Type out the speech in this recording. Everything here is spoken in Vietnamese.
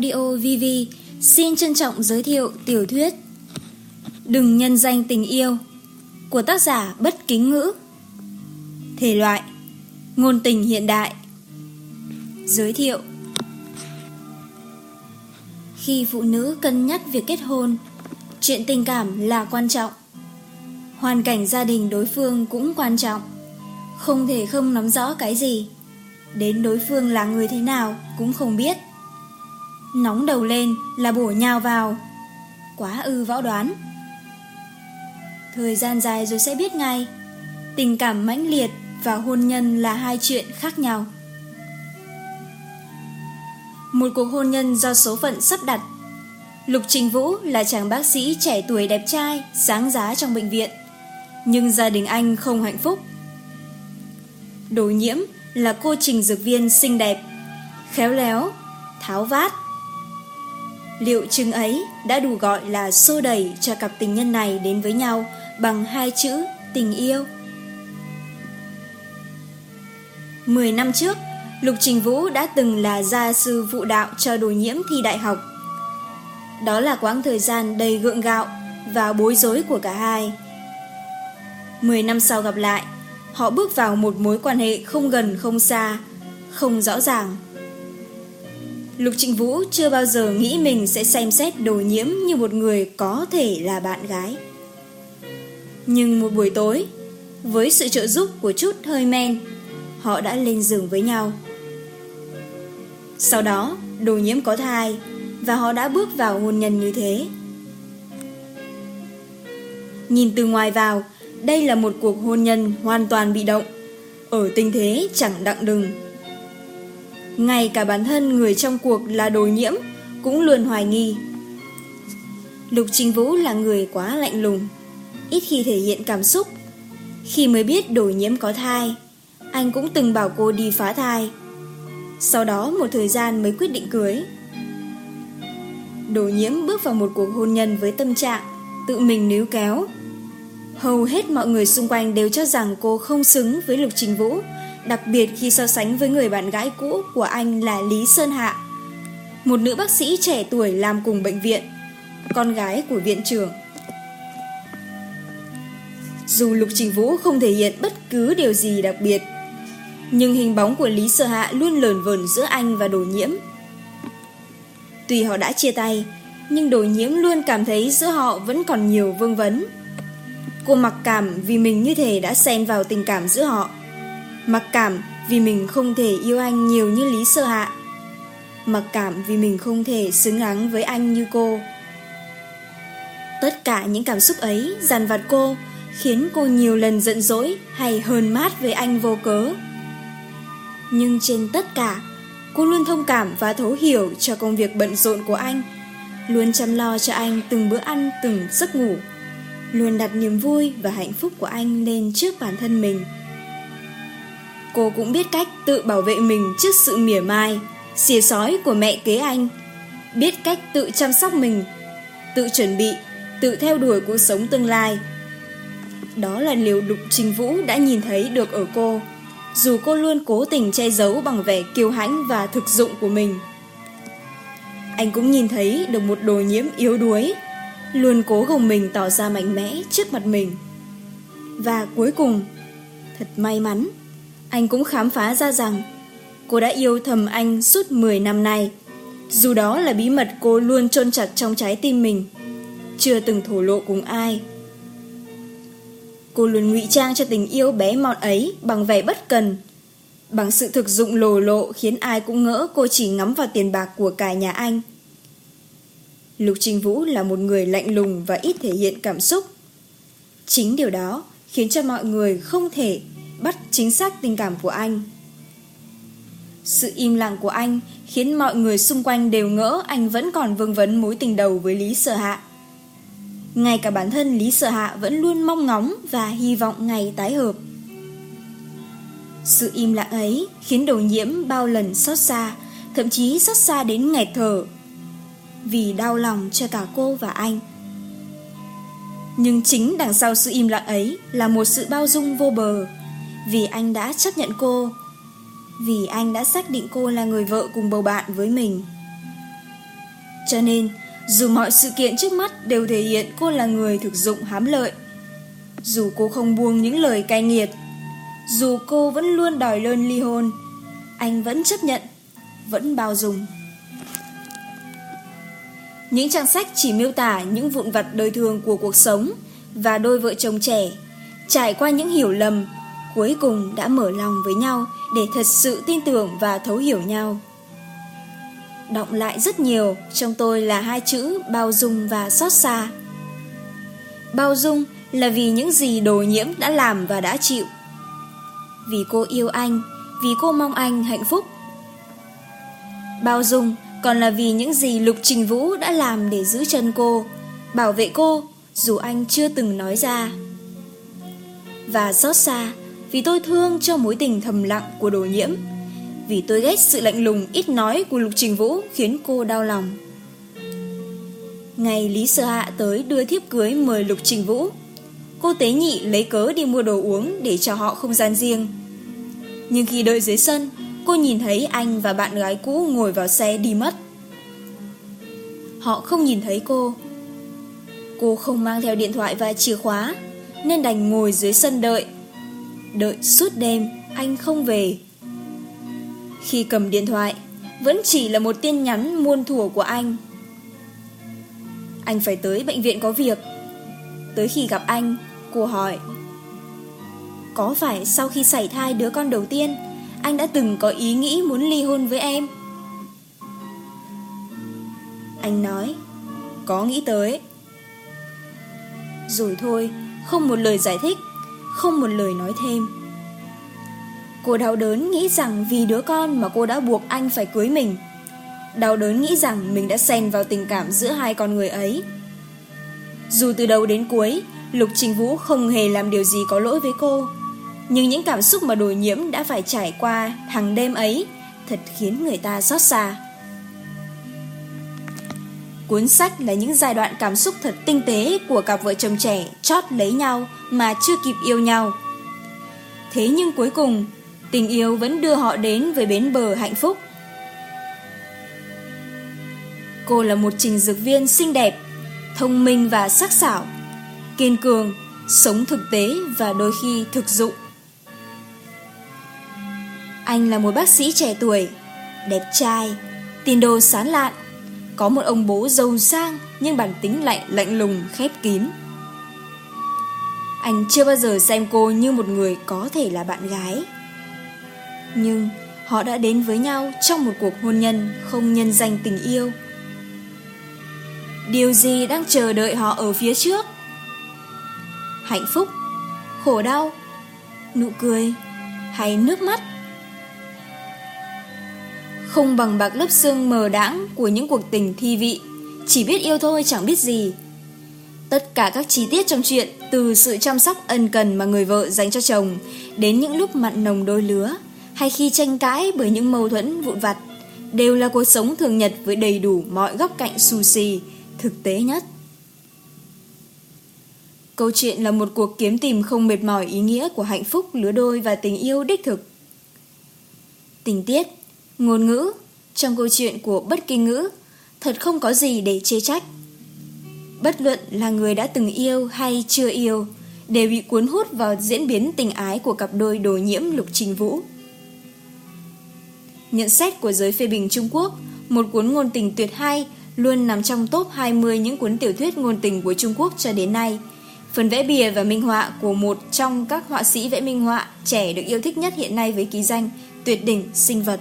Audio VV xin trân trọng giới thiệu tiểu thuyết Đừng nhân danh tình yêu của tác giả Bất Kính Ngữ. Thể loại Ngôn tình hiện đại. Giới thiệu Khi phụ nữ cân nhắc việc kết hôn, chuyện tình cảm là quan trọng. Hoàn cảnh gia đình đối phương cũng quan trọng. Không thể không nắm rõ cái gì. Đến đối phương là người thế nào cũng không biết. Nóng đầu lên là bổ nhào vào. Quá ư võ đoán. Thời gian dài rồi sẽ biết ngay. Tình cảm mãnh liệt và hôn nhân là hai chuyện khác nhau. Một cuộc hôn nhân do số phận sắp đặt. Lục Trình Vũ là chàng bác sĩ trẻ tuổi đẹp trai, sáng giá trong bệnh viện. Nhưng gia đình anh không hạnh phúc. Đồ nhiễm là cô trình dược viên xinh đẹp, khéo léo, tháo vát, Liệu chứng ấy đã đủ gọi là xô đẩy cho cặp tình nhân này đến với nhau bằng hai chữ tình yêu? 10 năm trước, Lục Trình Vũ đã từng là gia sư vụ đạo cho đồ nhiễm thi đại học. Đó là quãng thời gian đầy gượng gạo và bối rối của cả hai. 10 năm sau gặp lại, họ bước vào một mối quan hệ không gần không xa, không rõ ràng Lục Trịnh Vũ chưa bao giờ nghĩ mình sẽ xem xét đồ nhiễm như một người có thể là bạn gái. Nhưng một buổi tối, với sự trợ giúp của chút hơi men, họ đã lên giường với nhau. Sau đó, đồ nhiễm có thai và họ đã bước vào hôn nhân như thế. Nhìn từ ngoài vào, đây là một cuộc hôn nhân hoàn toàn bị động, ở tình thế chẳng đặng đừng ngay cả bản thân người trong cuộc là đồ nhiễm, cũng luôn hoài nghi. Lục Trình Vũ là người quá lạnh lùng, ít khi thể hiện cảm xúc. Khi mới biết đồ nhiễm có thai, anh cũng từng bảo cô đi phá thai. Sau đó một thời gian mới quyết định cưới. Đồ nhiễm bước vào một cuộc hôn nhân với tâm trạng, tự mình níu kéo. Hầu hết mọi người xung quanh đều cho rằng cô không xứng với Lục Trình Vũ, đặc biệt khi so sánh với người bạn gái cũ của anh là Lý Sơn Hạ. Một nữ bác sĩ trẻ tuổi làm cùng bệnh viện, con gái của viện trưởng. Dù Lục Trình Vũ không thể hiện bất cứ điều gì đặc biệt, nhưng hình bóng của Lý Sơ Hạ luôn lờn vờn giữa anh và đồ nhiễm. Tùy họ đã chia tay, nhưng đồ nhiễm luôn cảm thấy giữa họ vẫn còn nhiều vương vấn. Cô mặc cảm vì mình như thể đã xen vào tình cảm giữa họ. Mặc cảm vì mình không thể yêu anh nhiều như Lý Sơ Hạ. Mặc cảm vì mình không thể xứng đáng với anh như cô. Tất cả những cảm xúc ấy dằn vặt cô, khiến cô nhiều lần giận dỗi hay hờn mát với anh vô cớ. Nhưng trên tất cả, cô luôn thông cảm và thấu hiểu cho công việc bận rộn của anh, luôn chăm lo cho anh từng bữa ăn, từng giấc ngủ, luôn đặt niềm vui và hạnh phúc của anh lên trước bản thân mình cô cũng biết cách tự bảo vệ mình trước sự mỉa mai, xìa sói của mẹ kế anh. Biết cách tự chăm sóc mình, tự chuẩn bị, tự theo đuổi cuộc sống tương lai. Đó là liều đục Trình Vũ đã nhìn thấy được ở cô, dù cô luôn cố tình che giấu bằng vẻ kiêu hãnh và thực dụng của mình. Anh cũng nhìn thấy được một đồ nhiễm yếu đuối, luôn cố gồng mình tỏ ra mạnh mẽ trước mặt mình. Và cuối cùng, thật may mắn, anh cũng khám phá ra rằng cô đã yêu thầm anh suốt 10 năm nay. Dù đó là bí mật cô luôn chôn chặt trong trái tim mình, chưa từng thổ lộ cùng ai. Cô luôn ngụy trang cho tình yêu bé mọn ấy bằng vẻ bất cần, bằng sự thực dụng lồ lộ khiến ai cũng ngỡ cô chỉ ngắm vào tiền bạc của cải nhà anh. Lục trinh Vũ là một người lạnh lùng và ít thể hiện cảm xúc. Chính điều đó khiến cho mọi người không thể bắt chính xác tình cảm của anh. Sự im lặng của anh khiến mọi người xung quanh đều ngỡ anh vẫn còn vương vấn mối tình đầu với Lý Sở Hạ. Ngay cả bản thân Lý Sở Hạ vẫn luôn mong ngóng và hy vọng ngày tái hợp. Sự im lặng ấy khiến đồ nhiễm bao lần xót xa, thậm chí xót xa đến nghẹt thở. Vì đau lòng cho cả cô và anh. Nhưng chính đằng sau sự im lặng ấy là một sự bao dung vô bờ. Vì anh đã chấp nhận cô, Vì anh đã xác định cô là người vợ cùng bầu bạn với mình. Cho nên, Dù mọi sự kiện trước mắt đều thể hiện cô là người thực dụng hám lợi, Dù cô không buông những lời cay nghiệt, Dù cô vẫn luôn đòi lơn ly hôn, Anh vẫn chấp nhận, Vẫn bao dung. Những trang sách chỉ miêu tả những vụn vặt đời thường của cuộc sống Và đôi vợ chồng trẻ, Trải qua những hiểu lầm cuối cùng đã mở lòng với nhau để thật sự tin tưởng và thấu hiểu nhau. Động lại rất nhiều, trong tôi là hai chữ bao dung và xót xa. Bao dung là vì những gì đồ nhiễm đã làm và đã chịu. Vì cô yêu anh, vì cô mong anh hạnh phúc. Bao dung còn là vì những gì Lục Trình Vũ đã làm để giữ chân cô, bảo vệ cô dù anh chưa từng nói ra. Và xót xa vì tôi thương cho mối tình thầm lặng của đồ nhiễm, vì tôi ghét sự lạnh lùng ít nói của Lục Trình Vũ khiến cô đau lòng. Ngày Lý sơ Hạ tới đưa thiếp cưới mời Lục Trình Vũ, cô tế nhị lấy cớ đi mua đồ uống để cho họ không gian riêng. Nhưng khi đợi dưới sân, cô nhìn thấy anh và bạn gái cũ ngồi vào xe đi mất. Họ không nhìn thấy cô. Cô không mang theo điện thoại và chìa khóa, nên đành ngồi dưới sân đợi Đợi suốt đêm, anh không về. Khi cầm điện thoại, vẫn chỉ là một tin nhắn muôn thủa của anh. Anh phải tới bệnh viện có việc. Tới khi gặp anh, cô hỏi. Có phải sau khi sảy thai đứa con đầu tiên, anh đã từng có ý nghĩ muốn ly hôn với em? Anh nói, có nghĩ tới. Rồi thôi, không một lời giải thích không một lời nói thêm. Cô đau đớn nghĩ rằng vì đứa con mà cô đã buộc anh phải cưới mình. Đau đớn nghĩ rằng mình đã xen vào tình cảm giữa hai con người ấy. Dù từ đầu đến cuối, Lục Trình Vũ không hề làm điều gì có lỗi với cô. Nhưng những cảm xúc mà đồ nhiễm đã phải trải qua hàng đêm ấy thật khiến người ta xót xa. Cuốn sách là những giai đoạn cảm xúc thật tinh tế của cặp vợ chồng trẻ chót lấy nhau mà chưa kịp yêu nhau. Thế nhưng cuối cùng, tình yêu vẫn đưa họ đến với bến bờ hạnh phúc. Cô là một trình dược viên xinh đẹp, thông minh và sắc sảo, kiên cường, sống thực tế và đôi khi thực dụng. Anh là một bác sĩ trẻ tuổi, đẹp trai, tiền đồ sáng lạn có một ông bố giàu sang nhưng bản tính lại lạnh lùng khép kín. Anh chưa bao giờ xem cô như một người có thể là bạn gái. Nhưng họ đã đến với nhau trong một cuộc hôn nhân không nhân danh tình yêu. Điều gì đang chờ đợi họ ở phía trước? Hạnh phúc, khổ đau, nụ cười hay nước mắt? không bằng bạc lớp xương mờ đãng của những cuộc tình thi vị, chỉ biết yêu thôi chẳng biết gì. Tất cả các chi tiết trong chuyện, từ sự chăm sóc ân cần mà người vợ dành cho chồng, đến những lúc mặn nồng đôi lứa, hay khi tranh cãi bởi những mâu thuẫn vụn vặt, đều là cuộc sống thường nhật với đầy đủ mọi góc cạnh xù xì, thực tế nhất. Câu chuyện là một cuộc kiếm tìm không mệt mỏi ý nghĩa của hạnh phúc lứa đôi và tình yêu đích thực. Tình tiết Ngôn ngữ Trong câu chuyện của bất kỳ ngữ Thật không có gì để chê trách. Bất luận là người đã từng yêu hay chưa yêu Đều bị cuốn hút vào diễn biến tình ái Của cặp đôi đồ nhiễm lục trình vũ. Nhận xét của giới phê bình Trung Quốc, Một cuốn ngôn tình tuyệt hay Luôn nằm trong top 20 những cuốn tiểu thuyết ngôn tình của Trung Quốc cho đến nay. Phần vẽ bìa và minh họa của một trong các họa sĩ vẽ minh họa trẻ được yêu thích nhất hiện nay với ký danh Tuyệt đỉnh sinh vật.